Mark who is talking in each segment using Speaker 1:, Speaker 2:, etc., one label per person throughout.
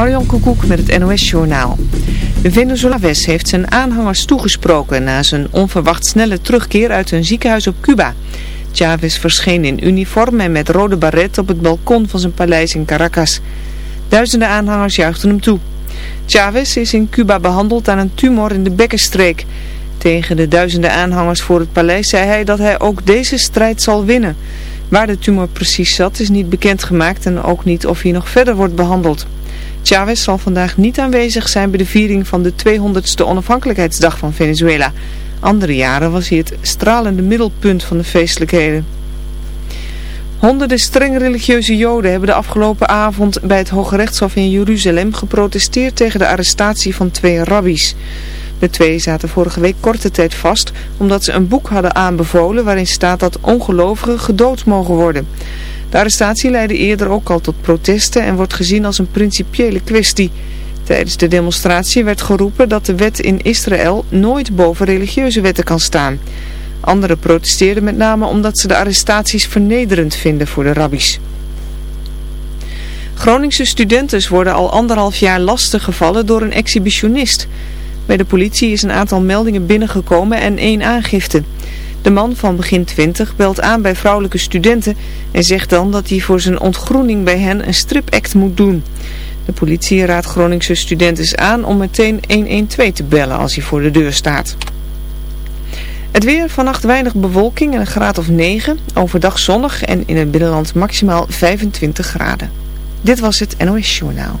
Speaker 1: Marion Koekoek met het NOS-journaal. De Venezuela's heeft zijn aanhangers toegesproken na zijn onverwacht snelle terugkeer uit een ziekenhuis op Cuba. Chavez verscheen in uniform en met rode baret op het balkon van zijn paleis in Caracas. Duizenden aanhangers juichten hem toe. Chavez is in Cuba behandeld aan een tumor in de bekkenstreek. Tegen de duizenden aanhangers voor het paleis zei hij dat hij ook deze strijd zal winnen. Waar de tumor precies zat is niet bekendgemaakt en ook niet of hij nog verder wordt behandeld. Chavez zal vandaag niet aanwezig zijn bij de viering van de 200ste onafhankelijkheidsdag van Venezuela. Andere jaren was hij het stralende middelpunt van de feestelijkheden. Honderden streng religieuze joden hebben de afgelopen avond bij het Hoge Rechtshof in Jeruzalem geprotesteerd tegen de arrestatie van twee rabbies. De twee zaten vorige week korte tijd vast omdat ze een boek hadden aanbevolen waarin staat dat ongelovigen gedood mogen worden. De arrestatie leidde eerder ook al tot protesten en wordt gezien als een principiële kwestie. Tijdens de demonstratie werd geroepen dat de wet in Israël nooit boven religieuze wetten kan staan. Anderen protesteerden met name omdat ze de arrestaties vernederend vinden voor de rabbies. Groningse studenten worden al anderhalf jaar lastiggevallen door een exhibitionist. Bij de politie is een aantal meldingen binnengekomen en één aangifte. De man van begin 20 belt aan bij vrouwelijke studenten en zegt dan dat hij voor zijn ontgroening bij hen een stripact moet doen. De politie raadt Groningse studenten aan om meteen 112 te bellen als hij voor de deur staat. Het weer, vannacht weinig bewolking en een graad of 9. Overdag zonnig en in het binnenland maximaal 25 graden. Dit was het NOS Journaal.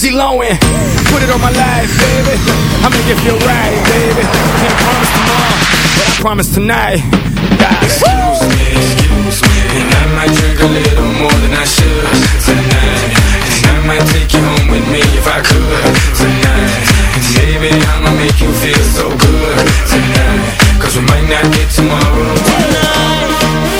Speaker 2: Lindsay Lohan. Put it on my life, baby. I make it feel right, baby. Can't promise tomorrow, but I promise tonight. God. Excuse me, excuse me, and I might drink a little more than I should tonight. And I might take you home with me if I could tonight. And baby, I'ma make you feel so good tonight. Cause we might not get tomorrow.
Speaker 3: Give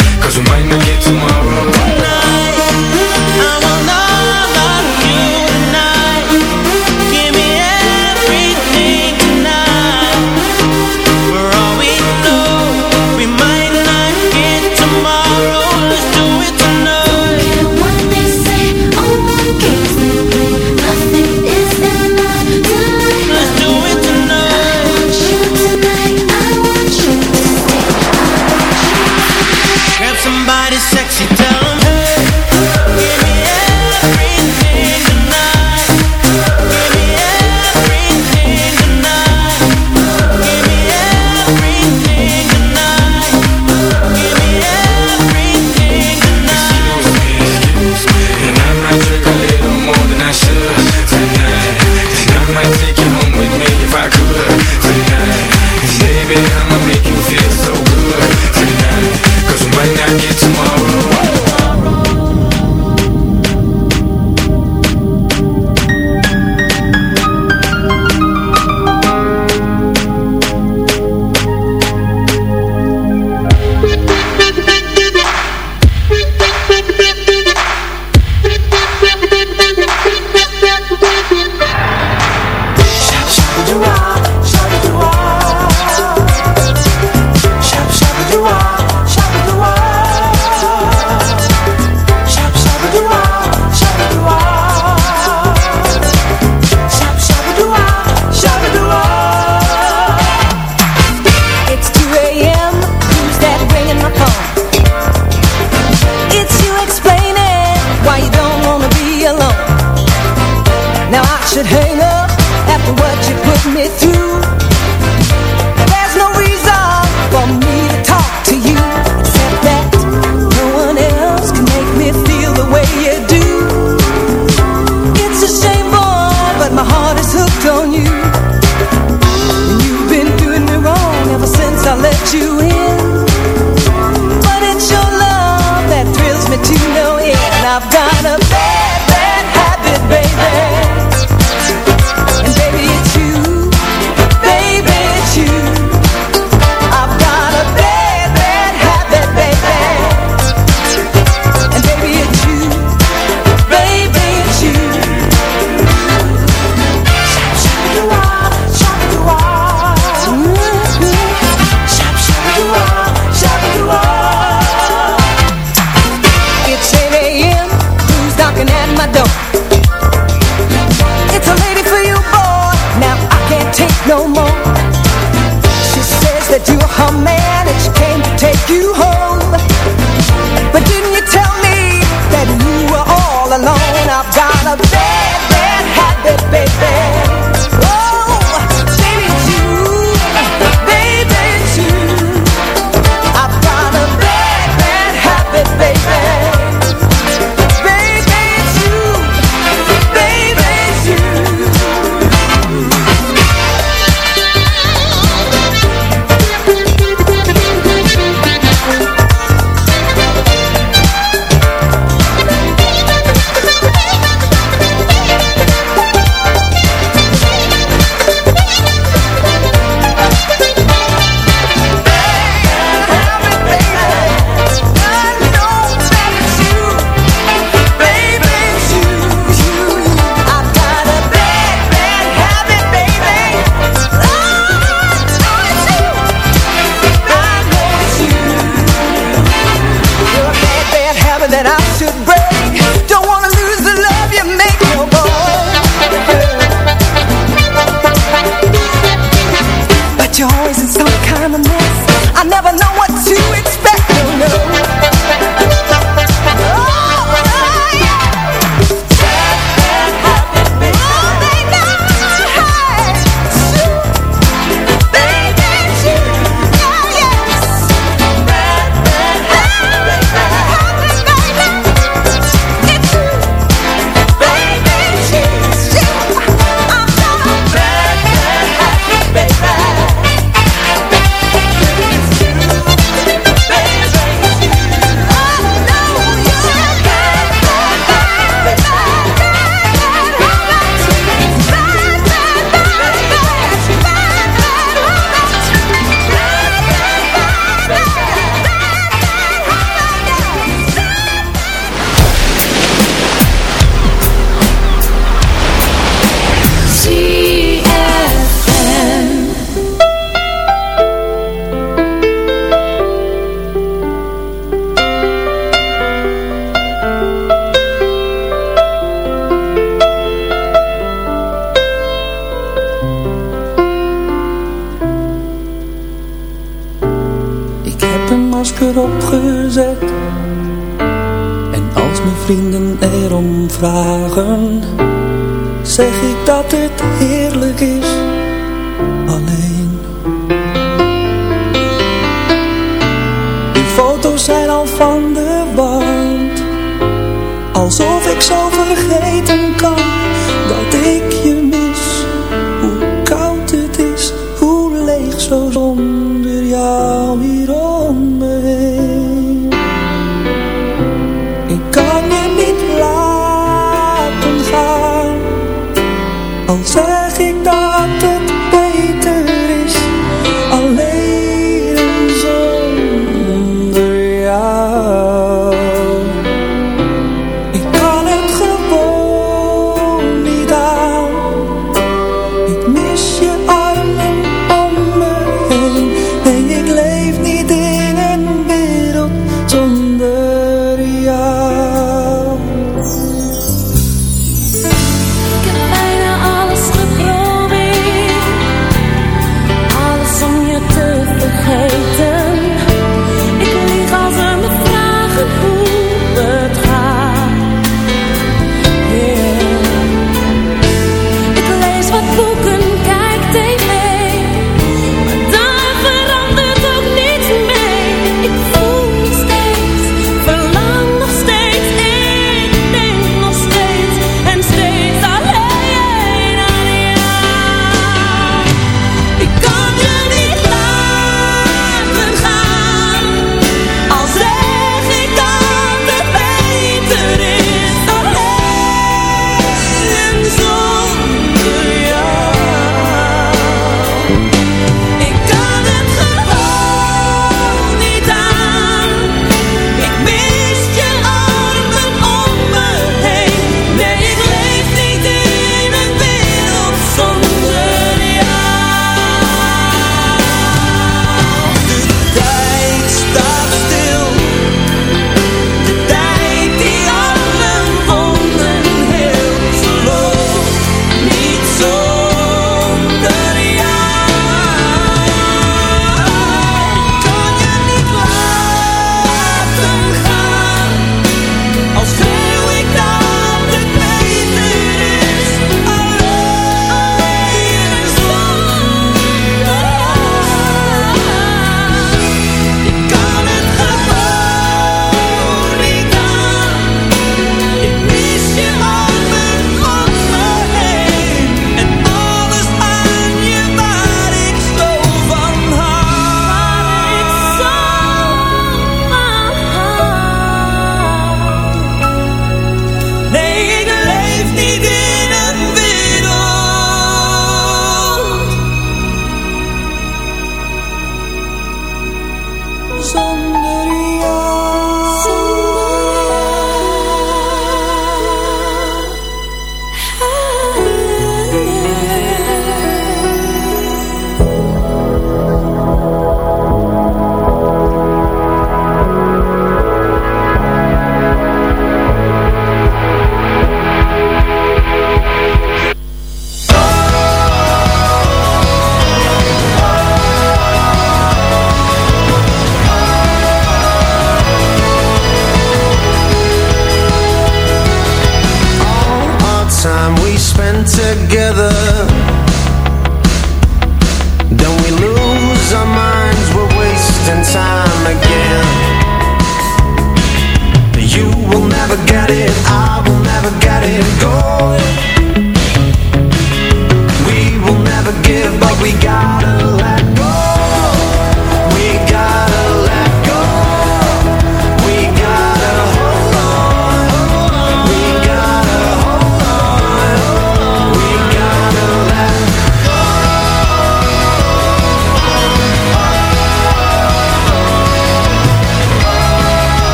Speaker 2: Cause we might not get tomorrow.
Speaker 3: I you
Speaker 4: are. Dat het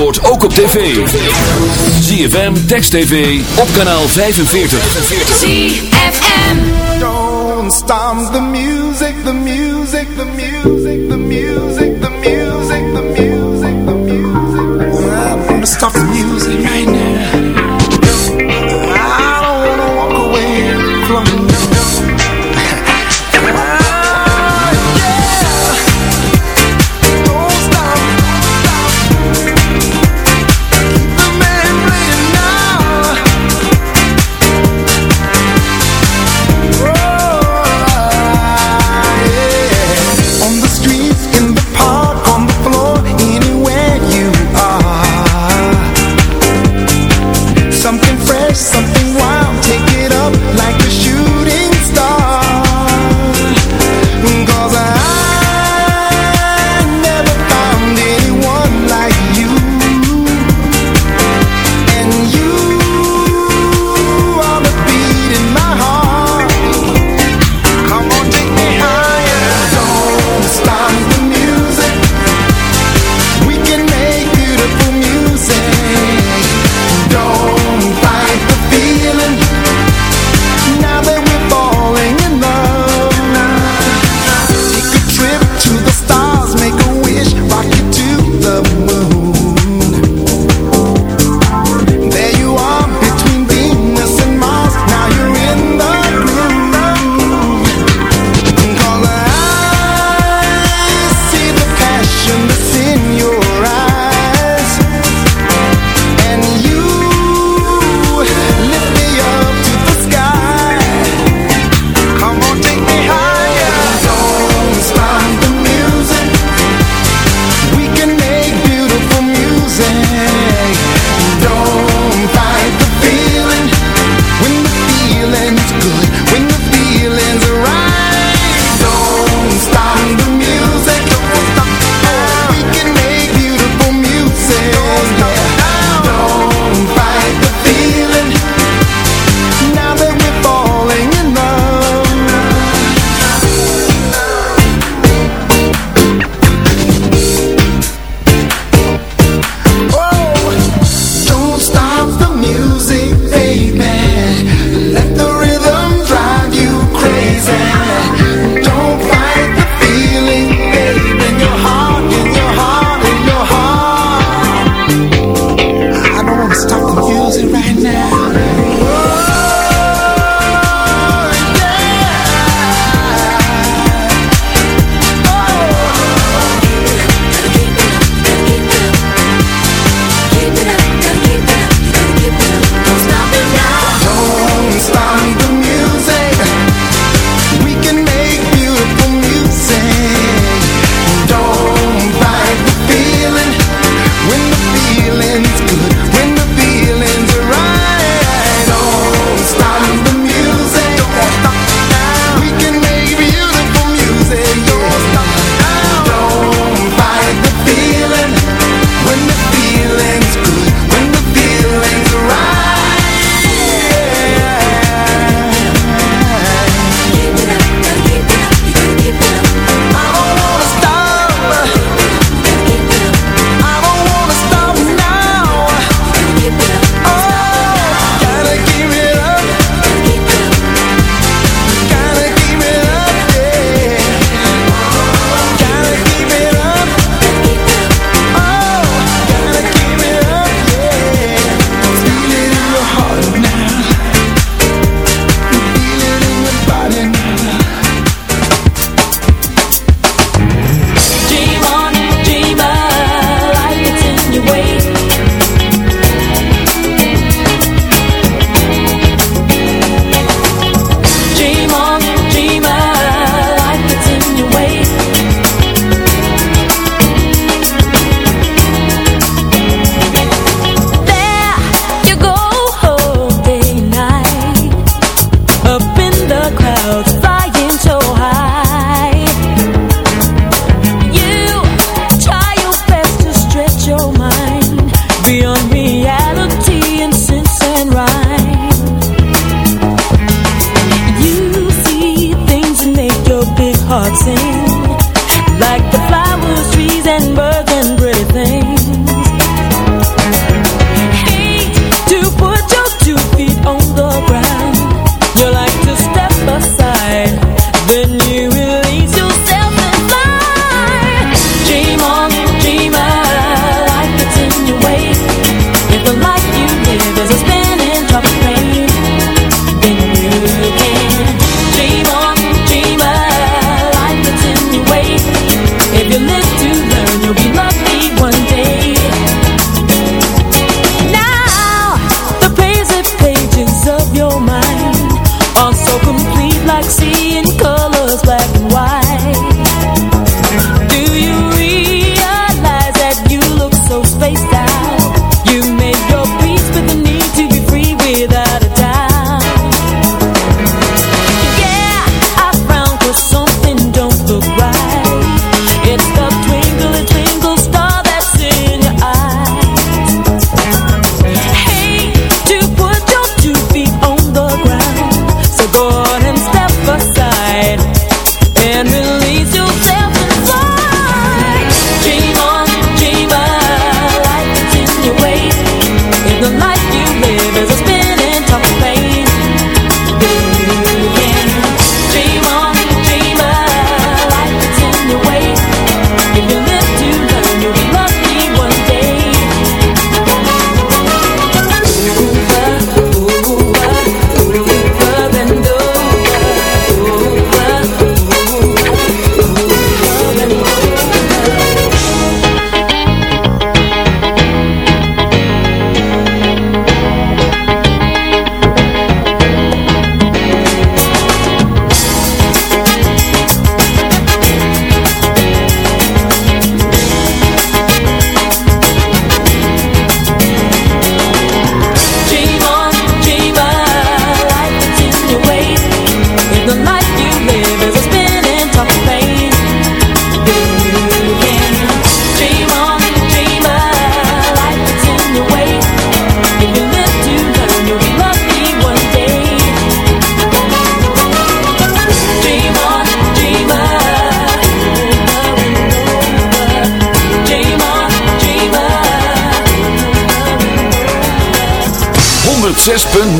Speaker 5: Zandvoort ook op tv. ZFM, Text TV, op kanaal 45.
Speaker 6: ZFM.
Speaker 7: Don't stop the music, the music.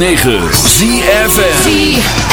Speaker 8: 106.9 ZFM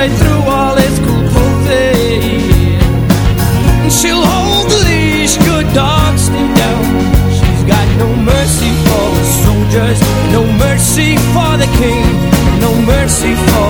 Speaker 9: right through all its cool clothing. Eh? She'll hold the leash, good dogs stay down. She's got no mercy for the soldiers, no mercy for the king, no mercy for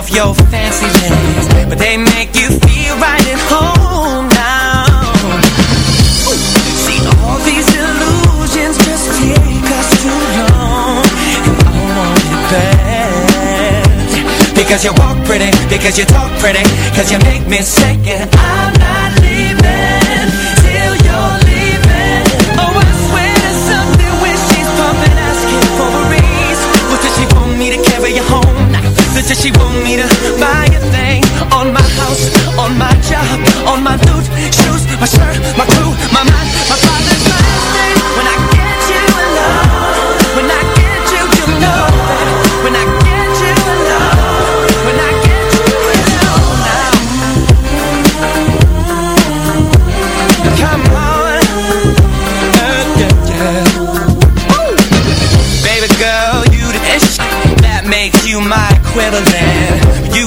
Speaker 3: off your fancy legs, but they make you feel right at home now. See, all these illusions just take us too long, and I want it bad. Because you walk pretty, because you talk pretty, cause you make me sick and I'm not Does she want me to buy a thing? On my house, on my job, on my loot, shoes, my shirt, my crew, my mind, my